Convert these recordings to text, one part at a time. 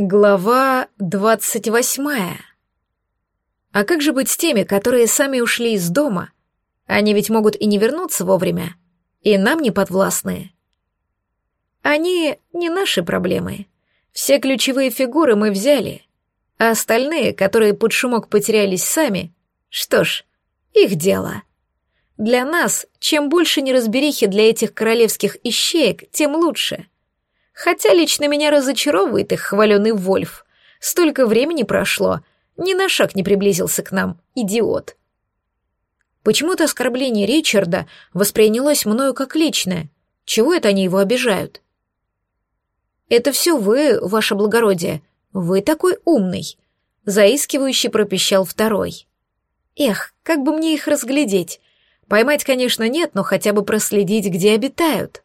Глава двадцать восьмая. А как же быть с теми, которые сами ушли из дома? Они ведь могут и не вернуться вовремя, и нам не подвластны. Они не наши проблемы. Все ключевые фигуры мы взяли, а остальные, которые под шумок потерялись сами, что ж, их дело. Для нас, чем больше неразберихи для этих королевских ищеек, тем лучше — Хотя лично меня разочаровывает их хваленый Вольф. Столько времени прошло, ни на шаг не приблизился к нам, идиот. Почему-то оскорбление Ричарда воспринялось мною как личное. Чего это они его обижают? «Это все вы, ваше благородие. Вы такой умный», — заискивающий пропищал второй. «Эх, как бы мне их разглядеть? Поймать, конечно, нет, но хотя бы проследить, где обитают».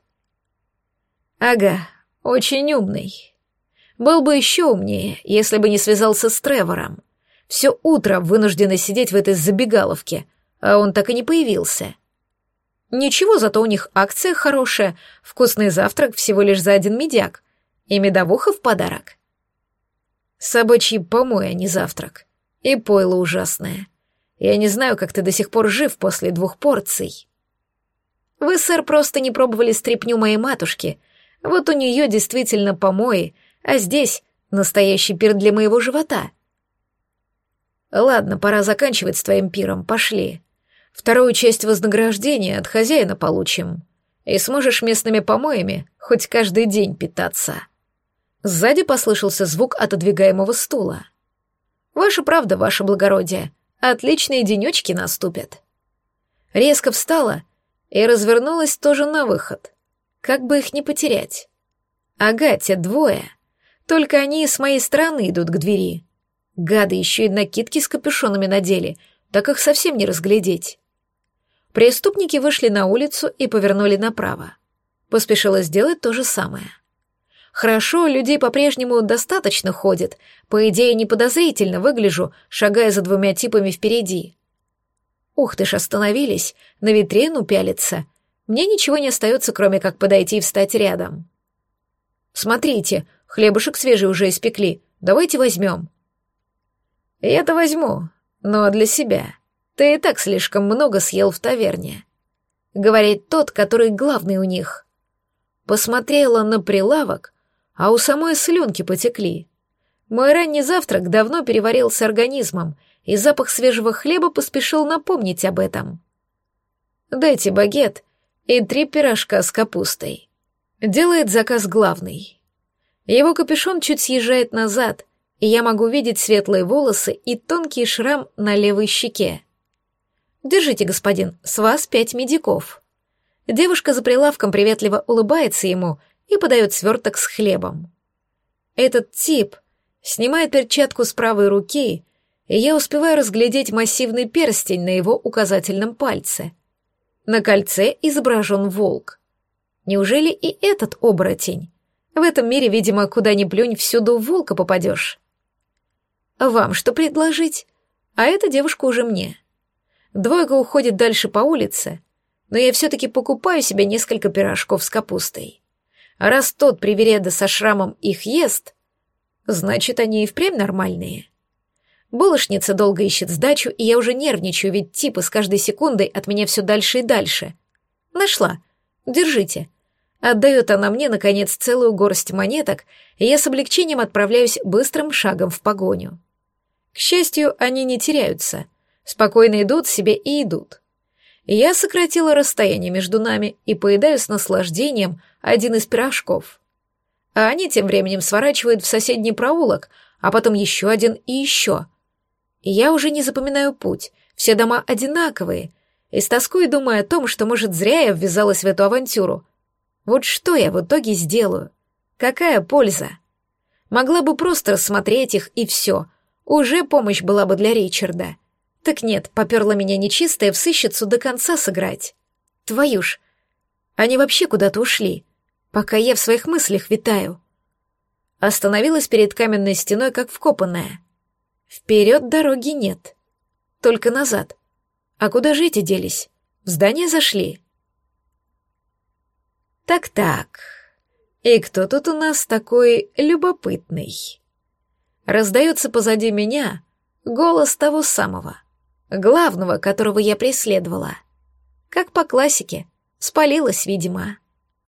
«Ага, очень умный. Был бы еще умнее, если бы не связался с Тревором. Все утро вынуждены сидеть в этой забегаловке, а он так и не появился. Ничего, зато у них акция хорошая, вкусный завтрак всего лишь за один медяк, и медовуха в подарок. Собачий помой, а не завтрак. И пойло ужасное. Я не знаю, как ты до сих пор жив после двух порций. Вы, сэр, просто не пробовали стряпню моей матушки — вот у нее действительно помои, а здесь настоящий пир для моего живота. Ладно, пора заканчивать с твоим пиром, пошли. Вторую часть вознаграждения от хозяина получим. И сможешь местными помоями хоть каждый день питаться. Сзади послышался звук отодвигаемого стула. Ваша правда, ваше благородие. Отличные денечки наступят. Резко встала и развернулась тоже на выход. Как бы их не потерять? Ага, те двое. Только они с моей стороны идут к двери. Гады еще и накидки с капюшонами надели, так их совсем не разглядеть. Преступники вышли на улицу и повернули направо. Поспешила сделать то же самое. Хорошо, людей по-прежнему достаточно ходит, по идее неподозрительно выгляжу, шагая за двумя типами впереди. Ух ты ж, остановились, на витрину пялится, мне ничего не остается, кроме как подойти и встать рядом. «Смотрите, хлебушек свежий уже испекли. Давайте возьмем». «Я-то возьму, но для себя. Ты и так слишком много съел в таверне», — говорит тот, который главный у них. Посмотрела на прилавок, а у самой слюнки потекли. Мой ранний завтрак давно переварился организмом, и запах свежего хлеба поспешил напомнить об этом. «Дайте багет и три пирожка с капустой. Делает заказ главный. Его капюшон чуть съезжает назад, и я могу видеть светлые волосы и тонкий шрам на левой щеке. «Держите, господин, с вас пять медиков». Девушка за прилавком приветливо улыбается ему и подает сверток с хлебом. Этот тип снимает перчатку с правой руки, и я успеваю разглядеть массивный перстень на его указательном пальце — на кольце изображен волк. Неужели и этот оборотень? В этом мире, видимо, куда ни плюнь, всюду волка попадешь. Вам что предложить? А эта девушка уже мне. Двойка уходит дальше по улице, но я все-таки покупаю себе несколько пирожков с капустой. Раз тот привереда со шрамом их ест, значит, они и впрямь нормальные. Булочница долго ищет сдачу, и я уже нервничаю, ведь типы с каждой секундой от меня все дальше и дальше. Нашла. Держите. Отдает она мне, наконец, целую горсть монеток, и я с облегчением отправляюсь быстрым шагом в погоню. К счастью, они не теряются. Спокойно идут себе и идут. Я сократила расстояние между нами и поедаю с наслаждением один из пирожков. А они тем временем сворачивают в соседний проулок, а потом еще один и еще — я уже не запоминаю путь, все дома одинаковые, и с тоской думаю о том, что, может, зря я ввязалась в эту авантюру. Вот что я в итоге сделаю? Какая польза? Могла бы просто рассмотреть их, и все. Уже помощь была бы для Ричарда. Так нет, поперла меня нечистая в сыщицу до конца сыграть. Твою ж, они вообще куда-то ушли, пока я в своих мыслях витаю. Остановилась перед каменной стеной, как вкопанная. Вперед дороги нет. Только назад. А куда же эти делись? В здание зашли? Так-так. И кто тут у нас такой любопытный? раздается позади меня голос того самого, главного, которого я преследовала. Как по классике, спалилась, видимо.